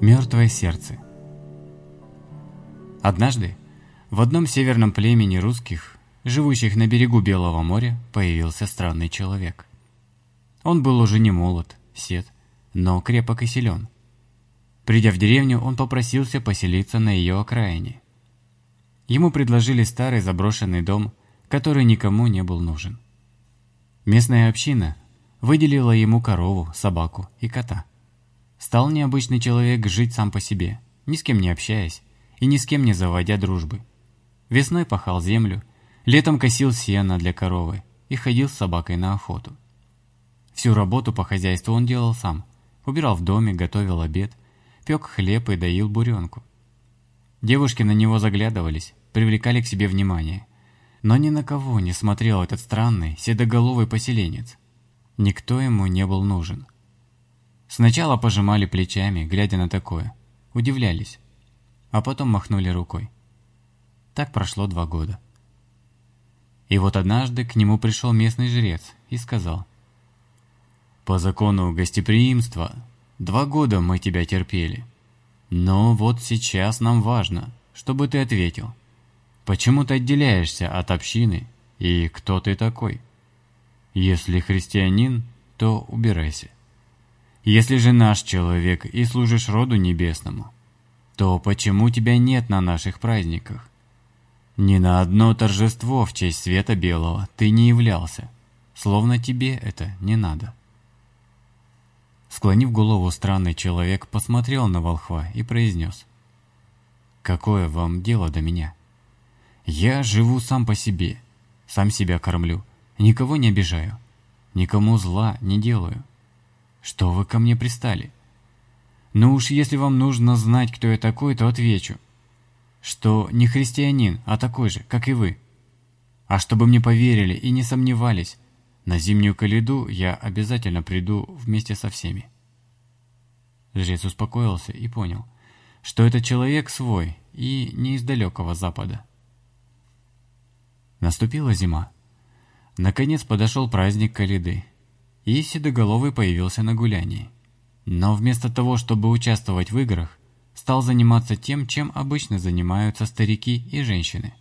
Мертвое сердце. Однажды в одном северном племени русских, живущих на берегу Белого моря, появился странный человек. Он был уже не молод, сед, но крепок и силен. Придя в деревню, он попросился поселиться на ее окраине. Ему предложили старый заброшенный дом, который никому не был нужен. Местная община выделила ему корову, собаку и кота. Стал необычный человек жить сам по себе, ни с кем не общаясь и ни с кем не заводя дружбы. Весной пахал землю, летом косил сено для коровы и ходил с собакой на охоту. Всю работу по хозяйству он делал сам. Убирал в доме, готовил обед, пек хлеб и доил буренку. Девушки на него заглядывались, привлекали к себе внимание. Но ни на кого не смотрел этот странный, седоголовый поселенец. Никто ему не был нужен. Сначала пожимали плечами, глядя на такое. Удивлялись. А потом махнули рукой. Так прошло два года. И вот однажды к нему пришел местный жрец и сказал. «По закону гостеприимства два года мы тебя терпели. Но вот сейчас нам важно, чтобы ты ответил, почему ты отделяешься от общины и кто ты такой? Если христианин, то убирайся. Если же наш человек и служишь роду небесному, то почему тебя нет на наших праздниках? Ни на одно торжество в честь света белого ты не являлся, словно тебе это не надо. Склонив голову, странный человек посмотрел на волхва и произнес. «Какое вам дело до меня? Я живу сам по себе, сам себя кормлю, никого не обижаю, никому зла не делаю. Что вы ко мне пристали? Ну уж если вам нужно знать, кто я такой, то отвечу – что не христианин, а такой же, как и вы. А чтобы мне поверили и не сомневались, на зимнюю коляду я обязательно приду вместе со всеми. Жрец успокоился и понял, что этот человек свой и не из далекого запада. Наступила зима. Наконец подошел праздник Калиды, и Седоголовый появился на гулянии. Но вместо того, чтобы участвовать в играх, стал заниматься тем, чем обычно занимаются старики и женщины.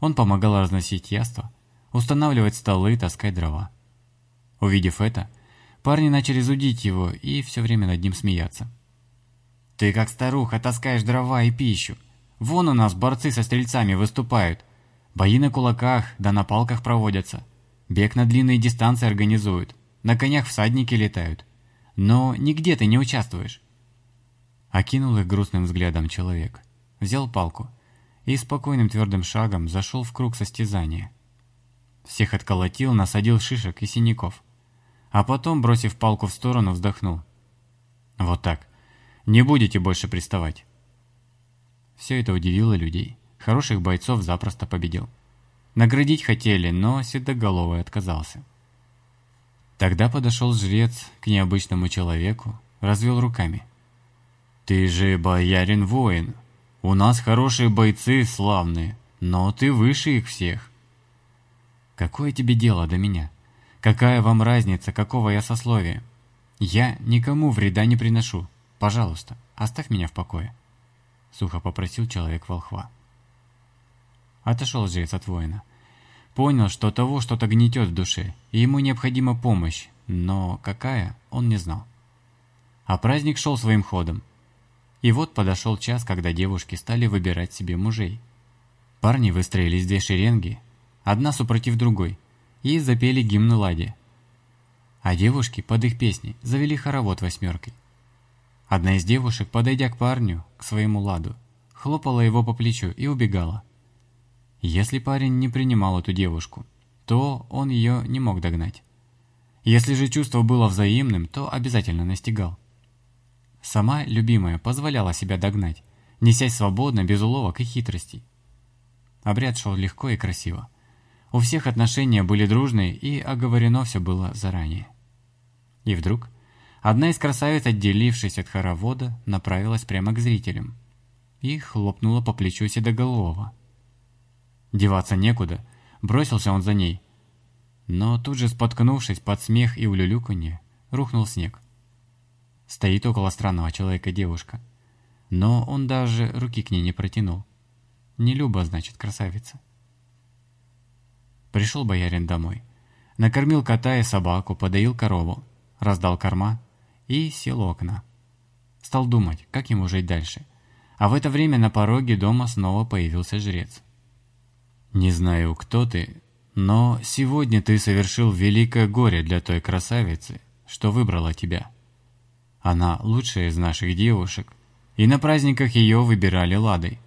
Он помогал разносить яства, устанавливать столы и таскать дрова. Увидев это, парни начали зудить его и все время над ним смеяться. «Ты как старуха таскаешь дрова и пищу. Вон у нас борцы со стрельцами выступают. Бои на кулаках да на палках проводятся. Бег на длинные дистанции организуют. На конях всадники летают. Но нигде ты не участвуешь. Окинул их грустным взглядом человек. Взял палку и спокойным твердым шагом зашел в круг состязания. Всех отколотил, насадил шишек и синяков. А потом, бросив палку в сторону, вздохнул. «Вот так. Не будете больше приставать». Все это удивило людей. Хороших бойцов запросто победил. Наградить хотели, но Седоголовый отказался. Тогда подошел жрец к необычному человеку, развел руками – «Ты же боярин-воин. У нас хорошие бойцы славные, но ты выше их всех». «Какое тебе дело до меня? Какая вам разница, какого я сословия? Я никому вреда не приношу. Пожалуйста, оставь меня в покое», — сухо попросил человек волхва. Отошел жрец от воина. Понял, что того что-то гнетет в душе, и ему необходима помощь, но какая, он не знал. А праздник шел своим ходом. И вот подошел час, когда девушки стали выбирать себе мужей. Парни выстроились две шеренги, одна супротив другой, и запели гимн Ладе. А девушки под их песни завели хоровод восьмеркой. Одна из девушек, подойдя к парню, к своему ладу, хлопала его по плечу и убегала. Если парень не принимал эту девушку, то он ее не мог догнать. Если же чувство было взаимным, то обязательно настигал. Сама любимая позволяла себя догнать, несясь свободно, без уловок и хитростей. Обряд шел легко и красиво. У всех отношения были дружные, и оговорено все было заранее. И вдруг одна из красавиц, отделившись от хоровода, направилась прямо к зрителям и хлопнула по плечу Седоголового. Деваться некуда, бросился он за ней. Но тут же, споткнувшись под смех и улюлюканье, рухнул снег. Стоит около странного человека девушка. но он даже руки к ней не протянул. Не Люба, значит, красавица. Пришел боярин домой. Накормил кота и собаку, подоил корову, раздал корма и сел у окна. Стал думать, как ему жить дальше. А в это время на пороге дома снова появился жрец. «Не знаю, кто ты, но сегодня ты совершил великое горе для той красавицы, что выбрала тебя. Она лучшая из наших девушек, и на праздниках ее выбирали ладой.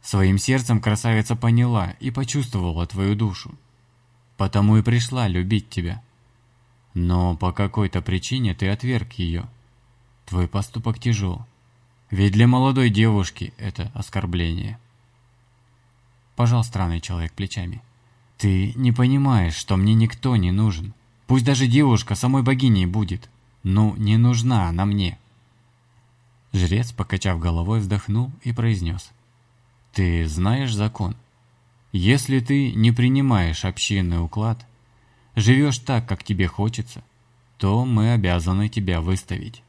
Своим сердцем красавица поняла и почувствовала твою душу, потому и пришла любить тебя. Но по какой-то причине ты отверг ее. Твой поступок тяжел, ведь для молодой девушки это оскорбление. Пожал странный человек плечами. Ты не понимаешь, что мне никто не нужен. Пусть даже девушка самой богиней будет. Ну, не нужна она мне. Жрец, покачав головой, вздохнул и произнес. «Ты знаешь закон? Если ты не принимаешь общинный уклад, живешь так, как тебе хочется, то мы обязаны тебя выставить».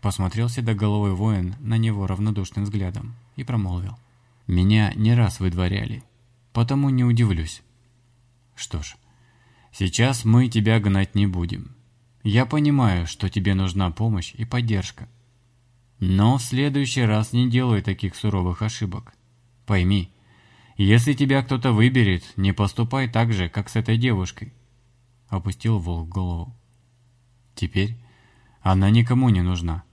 Посмотрел седоголовый воин на него равнодушным взглядом и промолвил. «Меня не раз выдворяли, потому не удивлюсь». «Что ж, сейчас мы тебя гнать не будем. Я понимаю, что тебе нужна помощь и поддержка. Но в следующий раз не делай таких суровых ошибок. Пойми, если тебя кто-то выберет, не поступай так же, как с этой девушкой. Опустил волк голову. Теперь она никому не нужна.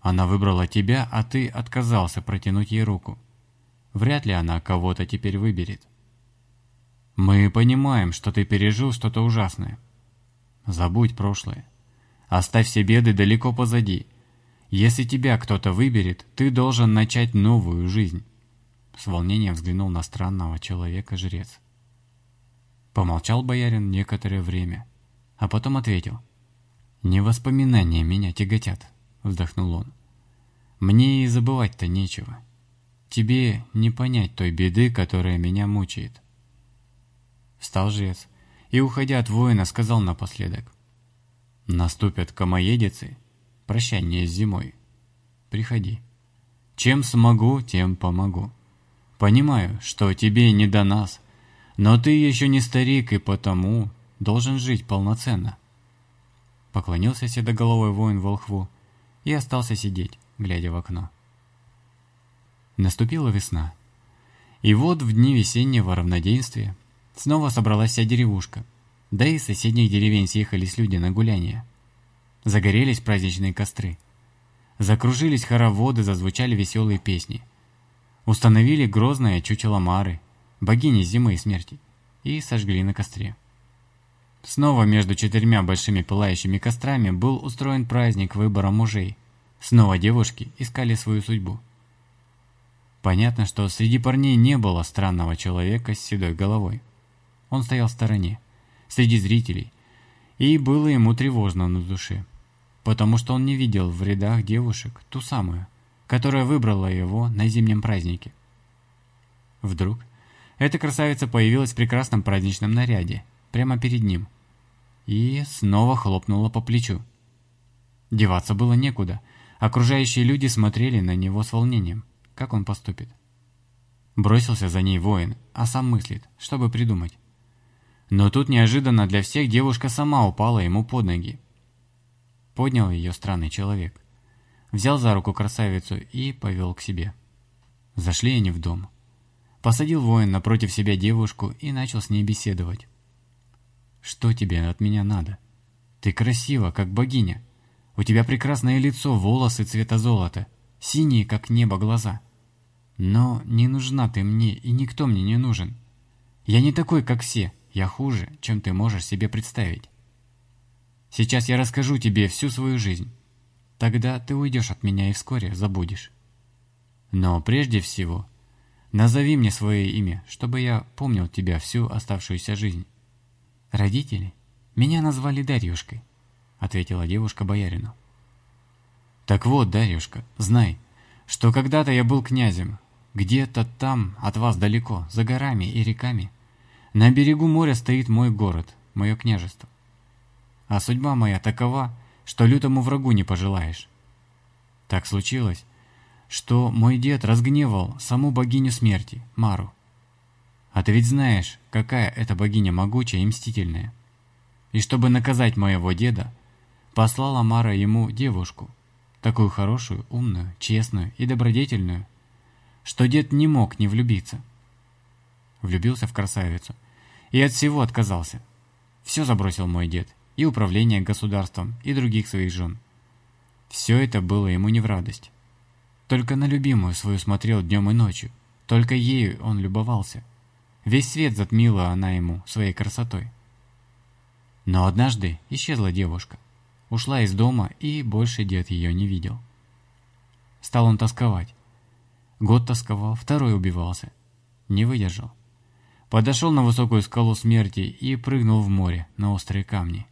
Она выбрала тебя, а ты отказался протянуть ей руку. Вряд ли она кого-то теперь выберет. Мы понимаем, что ты пережил что-то ужасное. Забудь прошлое. Оставь все беды далеко позади – если тебя кто-то выберет, ты должен начать новую жизнь. С волнением взглянул на странного человека жрец. Помолчал боярин некоторое время, а потом ответил. «Не воспоминания меня тяготят», — вздохнул он. «Мне и забывать-то нечего. Тебе не понять той беды, которая меня мучает». Встал жрец и, уходя от воина, сказал напоследок. «Наступят комоедицы, прощание с зимой. Приходи. Чем смогу, тем помогу. Понимаю, что тебе не до нас, но ты еще не старик и потому должен жить полноценно. Поклонился седоголовый воин волхву и остался сидеть, глядя в окно. Наступила весна. И вот в дни весеннего равноденствия снова собралась вся деревушка, да и из соседних деревень съехались люди на гуляние. Загорелись праздничные костры. Закружились хороводы, зазвучали веселые песни. Установили грозное чучело Мары, богини зимы и смерти, и сожгли на костре. Снова между четырьмя большими пылающими кострами был устроен праздник выбора мужей. Снова девушки искали свою судьбу. Понятно, что среди парней не было странного человека с седой головой. Он стоял в стороне, среди зрителей, и было ему тревожно на душе, потому что он не видел в рядах девушек ту самую, которая выбрала его на зимнем празднике. Вдруг эта красавица появилась в прекрасном праздничном наряде, прямо перед ним, и снова хлопнула по плечу. Деваться было некуда, окружающие люди смотрели на него с волнением, как он поступит. Бросился за ней воин, а сам мыслит, чтобы придумать. Но тут неожиданно для всех девушка сама упала ему под ноги. Поднял ее странный человек. Взял за руку красавицу и повел к себе. Зашли они в дом. Посадил воин напротив себя девушку и начал с ней беседовать. «Что тебе от меня надо? Ты красива, как богиня. У тебя прекрасное лицо, волосы цвета золота, синие, как небо, глаза. Но не нужна ты мне, и никто мне не нужен. Я не такой, как все. Я хуже, чем ты можешь себе представить. Сейчас я расскажу тебе всю свою жизнь. Тогда ты уйдешь от меня и вскоре забудешь. Но прежде всего, назови мне свое имя, чтобы я помнил тебя всю оставшуюся жизнь. Родители меня назвали Дарьюшкой, ответила девушка боярину. Так вот, Дарьюшка, знай, что когда-то я был князем, где-то там, от вас далеко, за горами и реками. На берегу моря стоит мой город, мое княжество. А судьба моя такова, что лютому врагу не пожелаешь. Так случилось, что мой дед разгневал саму богиню смерти, Мару. А ты ведь знаешь, какая эта богиня могучая и мстительная. И чтобы наказать моего деда, послала Мара ему девушку, такую хорошую, умную, честную и добродетельную, что дед не мог не влюбиться. Влюбился в красавицу и от всего отказался. Все забросил мой дед, и управление государством, и других своих жен. Все это было ему не в радость. Только на любимую свою смотрел днем и ночью, только ею он любовался. Весь свет затмила она ему своей красотой. Но однажды исчезла девушка. Ушла из дома, и больше дед ее не видел. Стал он тосковать. Год тосковал, второй убивался. Не выдержал. Подошел на высокую скалу смерти и прыгнул в море на острые камни.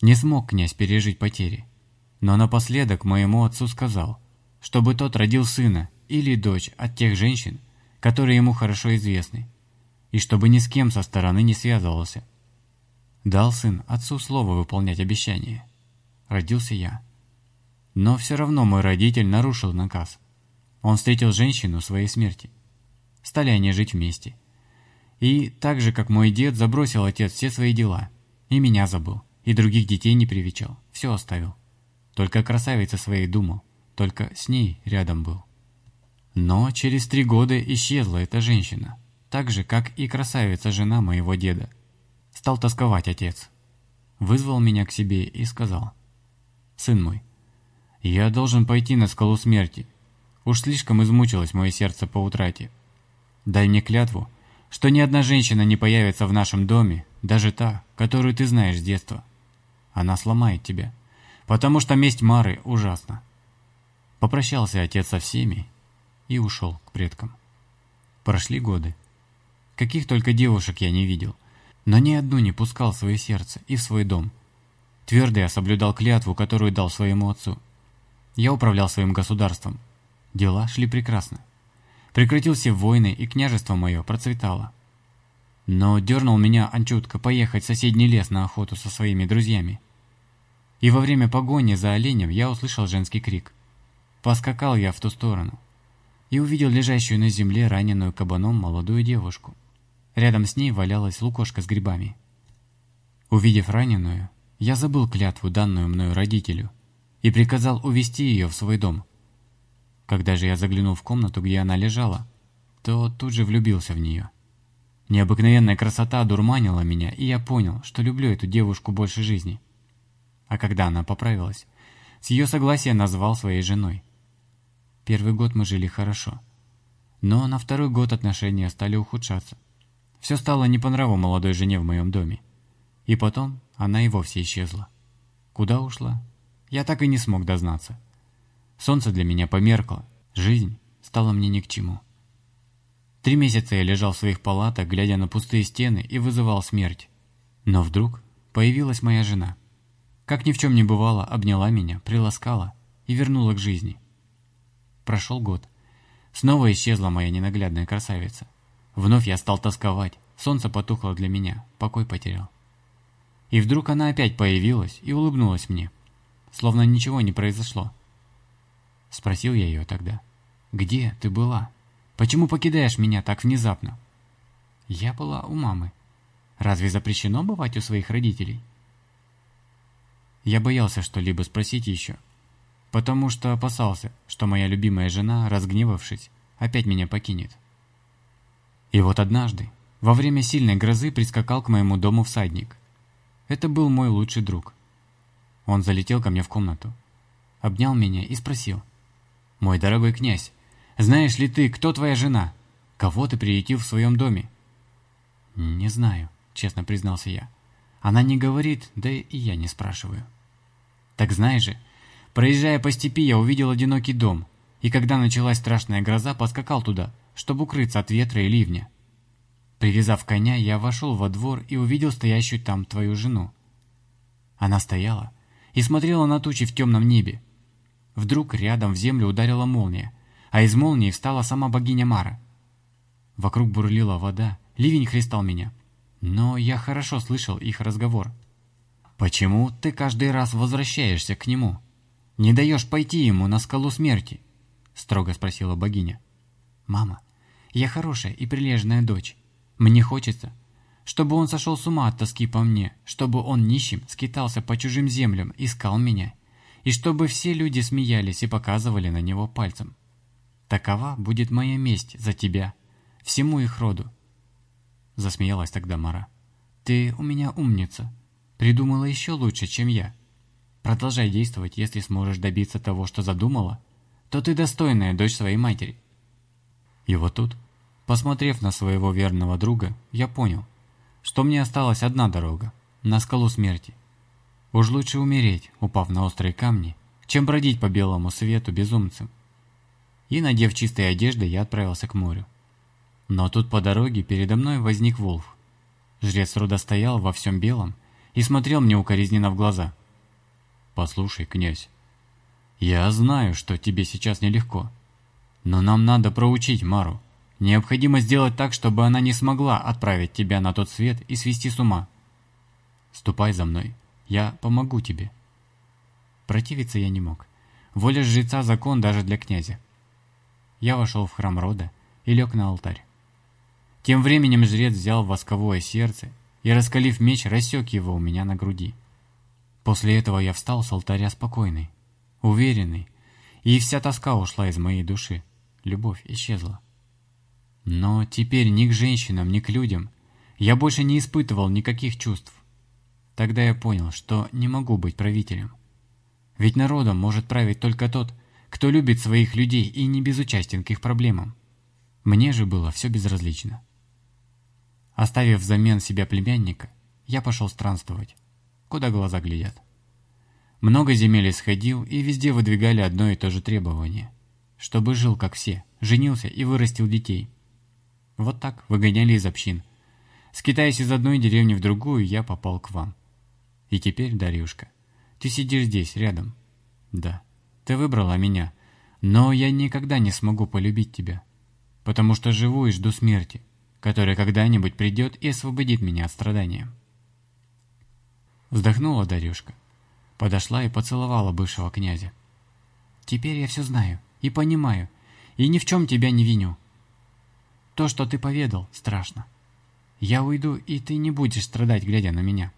Не смог князь пережить потери. Но напоследок моему отцу сказал, чтобы тот родил сына или дочь от тех женщин, которые ему хорошо известны, и чтобы ни с кем со стороны не связывался. Дал сын отцу слово выполнять обещание. Родился я. Но все равно мой родитель нарушил наказ. Он встретил женщину своей смерти. Стали они жить вместе. И так же, как мой дед, забросил отец все свои дела. И меня забыл. И других детей не привечал. Все оставил. Только красавица своей думал. Только с ней рядом был. Но через три года исчезла эта женщина. Так же, как и красавица-жена моего деда. Стал тосковать отец. Вызвал меня к себе и сказал. «Сын мой, я должен пойти на скалу смерти. Уж слишком измучилось мое сердце по утрате. Дай мне клятву, что ни одна женщина не появится в нашем доме, даже та, которую ты знаешь с детства. Она сломает тебя, потому что месть Мары ужасна. Попрощался отец со всеми и ушел к предкам. Прошли годы. Каких только девушек я не видел, но ни одну не пускал в свое сердце и в свой дом. Твердо я соблюдал клятву, которую дал своему отцу. Я управлял своим государством. Дела шли прекрасно. Прекратился войны, и княжество мое процветало. Но дернул меня Анчутка поехать в соседний лес на охоту со своими друзьями. И во время погони за оленем я услышал женский крик. Поскакал я в ту сторону и увидел лежащую на земле раненую кабаном молодую девушку. Рядом с ней валялась лукошка с грибами. Увидев раненую, я забыл клятву, данную мною родителю, и приказал увести ее в свой дом – когда же я заглянул в комнату, где она лежала, то тут же влюбился в нее. Необыкновенная красота дурманила меня, и я понял, что люблю эту девушку больше жизни. А когда она поправилась, с ее согласия назвал своей женой. Первый год мы жили хорошо. Но на второй год отношения стали ухудшаться. Все стало не по нраву молодой жене в моем доме. И потом она и вовсе исчезла. Куда ушла? Я так и не смог дознаться. Солнце для меня померкло, жизнь стала мне ни к чему. Три месяца я лежал в своих палатах, глядя на пустые стены и вызывал смерть. Но вдруг появилась моя жена. Как ни в чем не бывало, обняла меня, приласкала и вернула к жизни. Прошел год. Снова исчезла моя ненаглядная красавица. Вновь я стал тосковать, солнце потухло для меня, покой потерял. И вдруг она опять появилась и улыбнулась мне, словно ничего не произошло. Спросил я ее тогда. «Где ты была? Почему покидаешь меня так внезапно?» «Я была у мамы. Разве запрещено бывать у своих родителей?» Я боялся что-либо спросить еще, потому что опасался, что моя любимая жена, разгневавшись, опять меня покинет. И вот однажды, во время сильной грозы, прискакал к моему дому всадник. Это был мой лучший друг. Он залетел ко мне в комнату, обнял меня и спросил – «Мой дорогой князь, знаешь ли ты, кто твоя жена? Кого ты приютил в своем доме?» «Не знаю», — честно признался я. «Она не говорит, да и я не спрашиваю». «Так знаешь же, проезжая по степи, я увидел одинокий дом, и когда началась страшная гроза, поскакал туда, чтобы укрыться от ветра и ливня. Привязав коня, я вошел во двор и увидел стоящую там твою жену. Она стояла и смотрела на тучи в темном небе, Вдруг рядом в землю ударила молния, а из молнии встала сама богиня Мара. Вокруг бурлила вода, ливень хлестал меня. Но я хорошо слышал их разговор. «Почему ты каждый раз возвращаешься к нему? Не даешь пойти ему на скалу смерти?» строго спросила богиня. «Мама, я хорошая и прилежная дочь. Мне хочется, чтобы он сошел с ума от тоски по мне, чтобы он нищим скитался по чужим землям, искал меня, и чтобы все люди смеялись и показывали на него пальцем. Такова будет моя месть за тебя, всему их роду. Засмеялась тогда Мара. Ты у меня умница. Придумала еще лучше, чем я. Продолжай действовать, если сможешь добиться того, что задумала, то ты достойная дочь своей матери. И вот тут, посмотрев на своего верного друга, я понял, что мне осталась одна дорога, на скалу смерти. Уж лучше умереть, упав на острые камни, чем бродить по белому свету безумцем. И, надев чистые одежды, я отправился к морю. Но тут по дороге передо мной возник Волф. Жрец рода стоял во всем белом и смотрел мне укоризненно в глаза. «Послушай, князь, я знаю, что тебе сейчас нелегко, но нам надо проучить Мару. Необходимо сделать так, чтобы она не смогла отправить тебя на тот свет и свести с ума. Ступай за мной, я помогу тебе». Противиться я не мог. Воля жреца – закон даже для князя. Я вошел в храм рода и лег на алтарь. Тем временем жрец взял восковое сердце и, раскалив меч, рассек его у меня на груди. После этого я встал с алтаря спокойный, уверенный, и вся тоска ушла из моей души, любовь исчезла. Но теперь ни к женщинам, ни к людям я больше не испытывал никаких чувств. Тогда я понял, что не могу быть правителем. Ведь народом может править только тот, кто любит своих людей и не безучастен к их проблемам. Мне же было все безразлично. Оставив взамен себя племянника, я пошел странствовать, куда глаза глядят. Много земель исходил, и везде выдвигали одно и то же требование. Чтобы жил, как все, женился и вырастил детей. Вот так выгоняли из общин. Скитаясь из одной деревни в другую, я попал к вам. И теперь, Дарюшка, ты сидишь здесь, рядом. Да, ты выбрала меня, но я никогда не смогу полюбить тебя, потому что живу и жду смерти, которая когда-нибудь придет и освободит меня от страдания. Вздохнула Дарюшка, подошла и поцеловала бывшего князя. Теперь я все знаю и понимаю, и ни в чем тебя не виню. То, что ты поведал, страшно. Я уйду, и ты не будешь страдать, глядя на меня.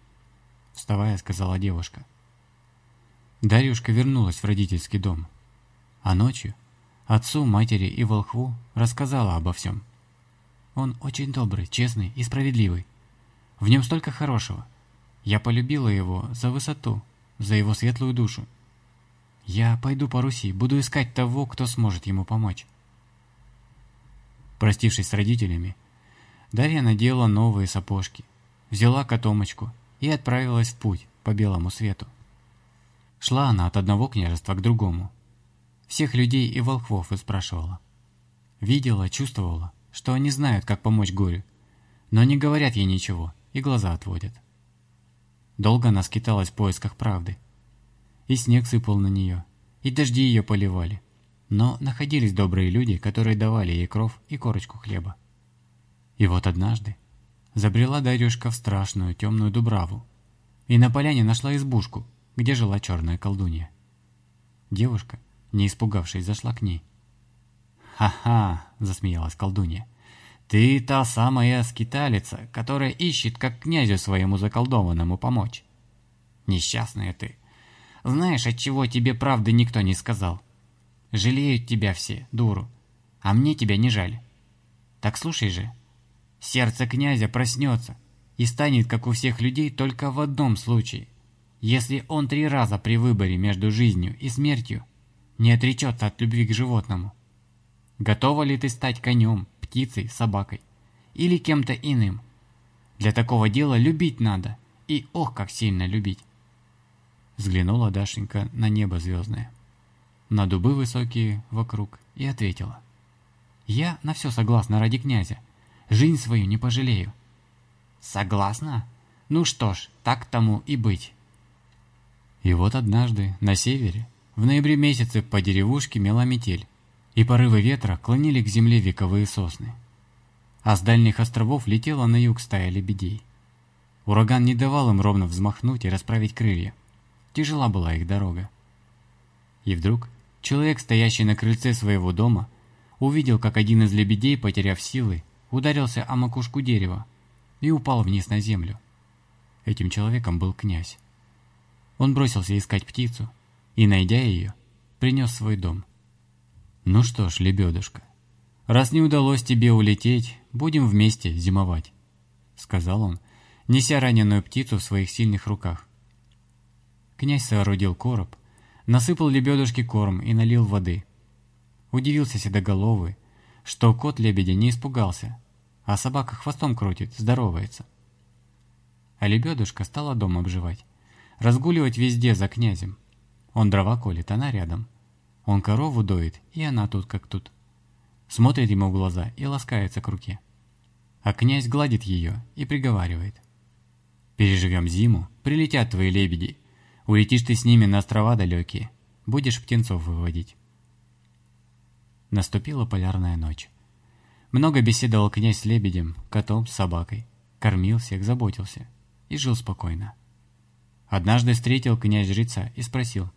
Вставая, сказала девушка. Дарюшка вернулась в родительский дом. А ночью отцу, матери и волхву рассказала обо всем. Он очень добрый, честный и справедливый. В нем столько хорошего. Я полюбила его за высоту, за его светлую душу. Я пойду по Руси, буду искать того, кто сможет ему помочь. Простившись с родителями, Дарья надела новые сапожки, взяла котомочку и отправилась в путь по белому свету. Шла она от одного княжества к другому. Всех людей и волхвов спрашивала. Видела, чувствовала, что они знают, как помочь горю, но не говорят ей ничего и глаза отводят. Долго она скиталась в поисках правды. И снег сыпал на нее, и дожди ее поливали. Но находились добрые люди, которые давали ей кров и корочку хлеба. И вот однажды забрела Дарюшка в страшную темную дубраву и на поляне нашла избушку, где жила черная колдунья. Девушка, не испугавшись, зашла к ней. «Ха-ха!» – засмеялась колдунья. «Ты та самая скиталица, которая ищет, как князю своему заколдованному помочь. Несчастная ты. Знаешь, от чего тебе правды никто не сказал? Жалеют тебя все, дуру, а мне тебя не жаль. Так слушай же. Сердце князя проснется и станет, как у всех людей, только в одном случае – если он три раза при выборе между жизнью и смертью не отречется от любви к животному. Готова ли ты стать конем, птицей, собакой или кем-то иным? Для такого дела любить надо, и ох, как сильно любить. Взглянула Дашенька на небо звездное, на дубы высокие вокруг и ответила. Я на все согласна ради князя, жизнь свою не пожалею. Согласна? Ну что ж, так тому и быть. И вот однажды, на севере, в ноябре месяце по деревушке мела метель, и порывы ветра клонили к земле вековые сосны. А с дальних островов летела на юг стая лебедей. Ураган не давал им ровно взмахнуть и расправить крылья. Тяжела была их дорога. И вдруг человек, стоящий на крыльце своего дома, увидел, как один из лебедей, потеряв силы, ударился о макушку дерева и упал вниз на землю. Этим человеком был князь. Он бросился искать птицу и, найдя ее, принес свой дом. «Ну что ж, лебедушка, раз не удалось тебе улететь, будем вместе зимовать», — сказал он, неся раненую птицу в своих сильных руках. Князь соорудил короб, насыпал лебедушке корм и налил воды. Удивился седоголовый, что кот лебедя не испугался, а собака хвостом крутит, здоровается. А лебедушка стала дом обживать, разгуливать везде за князем. Он дрова колет, она рядом. Он корову доит, и она тут как тут. Смотрит ему в глаза и ласкается к руке. А князь гладит ее и приговаривает. «Переживем зиму, прилетят твои лебеди, Улетишь ты с ними на острова далекие, будешь птенцов выводить. Наступила полярная ночь. Много беседовал князь с лебедем, котом, с собакой. Кормил всех, заботился. И жил спокойно. Однажды встретил князь жреца и спросил.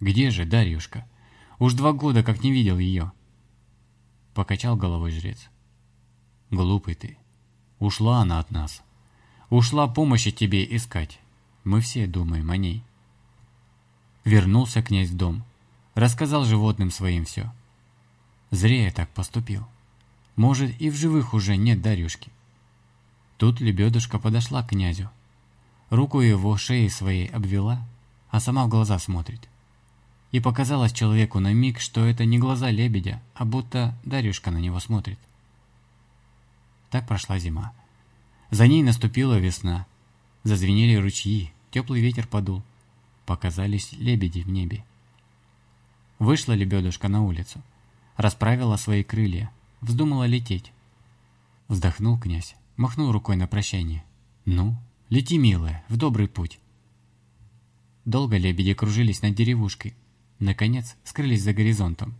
«Где же Дарьюшка? Уж два года как не видел ее». Покачал головой жрец. «Глупый ты. Ушла она от нас. Ушла помощи тебе искать. Мы все думаем о ней. Вернулся князь в дом. Рассказал животным своим все. Зря я так поступил. Может, и в живых уже нет Дарюшки. Тут лебедушка подошла к князю. Руку его шеей своей обвела, а сама в глаза смотрит. И показалось человеку на миг, что это не глаза лебедя, а будто Дарюшка на него смотрит. Так прошла зима. За ней наступила весна, Зазвенели ручьи, теплый ветер подул. Показались лебеди в небе. Вышла лебедушка на улицу. Расправила свои крылья. Вздумала лететь. Вздохнул князь, махнул рукой на прощание. «Ну, лети, милая, в добрый путь». Долго лебеди кружились над деревушкой. Наконец, скрылись за горизонтом.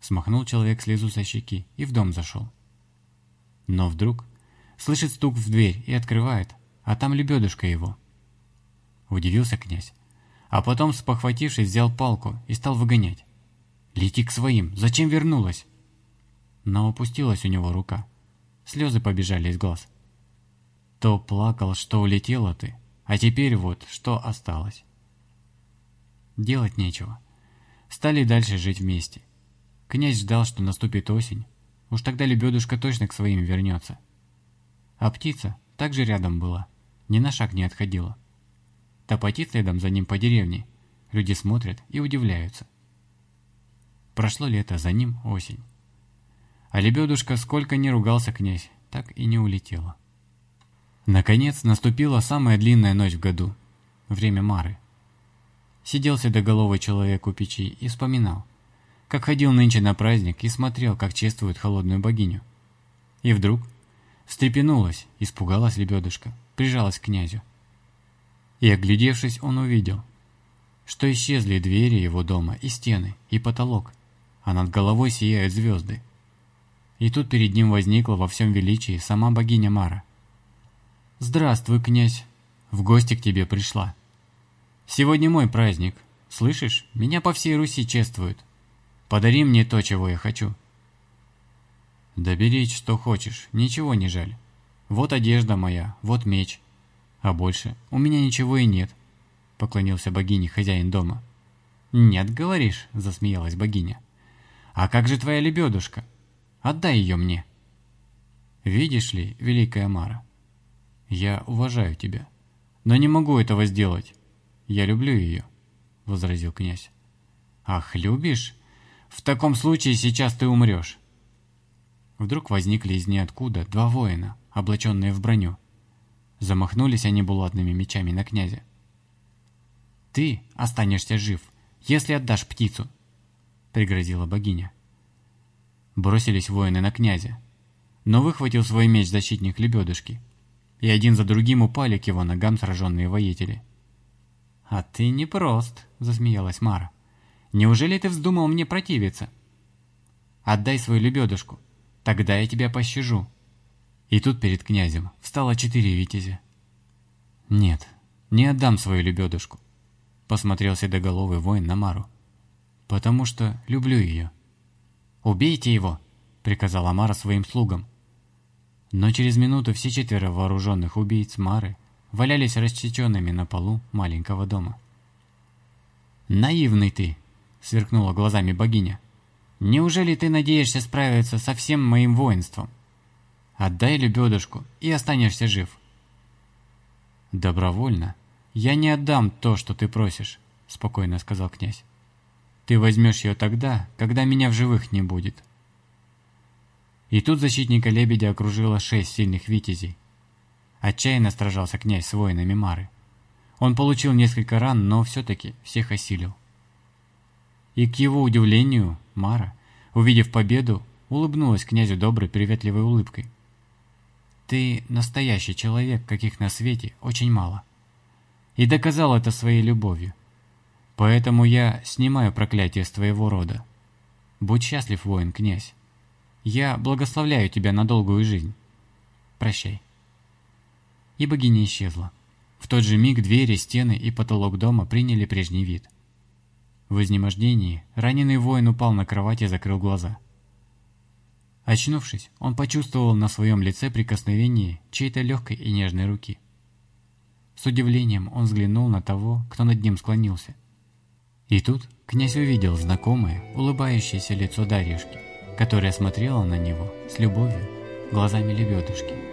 Смахнул человек слезу со щеки и в дом зашел. Но вдруг слышит стук в дверь и открывает, а там лебедушка его. Удивился князь. А потом, спохватившись, взял палку и стал выгонять. «Лети к своим! Зачем вернулась?» Но опустилась у него рука. Слезы побежали из глаз. То плакал, что улетела ты, а теперь вот, что осталось. Делать нечего. Стали дальше жить вместе. Князь ждал, что наступит осень. Уж тогда лебедушка точно к своим вернется. А птица также рядом была ни на шаг не отходила. Топотит следом за ним по деревне. Люди смотрят и удивляются. Прошло лето, за ним осень. А лебедушка, сколько ни ругался князь, так и не улетела. Наконец наступила самая длинная ночь в году. Время Мары. Сидел седоголовый человек у печи и вспоминал, как ходил нынче на праздник и смотрел, как чествуют холодную богиню. И вдруг встрепенулась, испугалась лебедушка прижалась к князю. И, оглядевшись, он увидел, что исчезли двери его дома и стены, и потолок, а над головой сияют звезды. И тут перед ним возникла во всем величии сама богиня Мара. «Здравствуй, князь! В гости к тебе пришла. Сегодня мой праздник. Слышишь, меня по всей Руси чествуют. Подари мне то, чего я хочу». «Да бери, что хочешь, ничего не жаль. Вот одежда моя, вот меч. А больше у меня ничего и нет, поклонился богине хозяин дома. Нет, говоришь, засмеялась богиня. А как же твоя лебедушка? Отдай ее мне. Видишь ли, великая Мара, я уважаю тебя, но не могу этого сделать. Я люблю ее, возразил князь. Ах, любишь? В таком случае сейчас ты умрешь. Вдруг возникли из ниоткуда два воина, облаченные в броню. Замахнулись они булатными мечами на князя. «Ты останешься жив, если отдашь птицу», — пригрозила богиня. Бросились воины на князя, но выхватил свой меч защитник лебедушки, и один за другим упали к его ногам сраженные воители. «А ты не прост», — засмеялась Мара. «Неужели ты вздумал мне противиться? Отдай свою лебедушку, тогда я тебя пощажу». И тут перед князем встало четыре витязя. «Нет, не отдам свою лебедушку», — посмотрел седоголовый воин на Мару. Потому что люблю ее». «Убейте его!» – приказала Мара своим слугам. Но через минуту все четверо вооруженных убийц Мары валялись рассеченными на полу маленького дома. «Наивный ты!» – сверкнула глазами богиня. «Неужели ты надеешься справиться со всем моим воинством? Отдай лебедушку, и останешься жив». «Добровольно. Я не отдам то, что ты просишь», – спокойно сказал князь. «Ты возьмешь ее тогда, когда меня в живых не будет». И тут защитника лебедя окружило шесть сильных витязей. Отчаянно сражался князь с воинами Мары. Он получил несколько ран, но все-таки всех осилил. И к его удивлению, Мара, увидев победу, улыбнулась князю доброй, приветливой улыбкой. «Ты настоящий человек, каких на свете очень мало. И доказал это своей любовью. Поэтому я снимаю проклятие с твоего рода. Будь счастлив, воин-князь. Я благословляю тебя на долгую жизнь. Прощай». И богиня исчезла. В тот же миг двери, стены и потолок дома приняли прежний вид. В изнемождении раненый воин упал на кровать и закрыл глаза. Очнувшись, он почувствовал на своем лице прикосновение чьей-то легкой и нежной руки. С удивлением он взглянул на того, кто над ним склонился. И тут князь увидел знакомое, улыбающееся лицо Дарьюшки, которая смотрела на него с любовью глазами лебедушки.